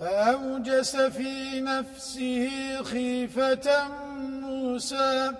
فأوجس في نفسه خيفة موسى